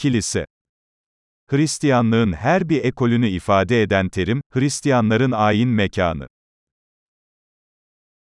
kilise. Hristiyanlığın her bir ekolünü ifade eden terim, Hristiyanların ayin mekanı.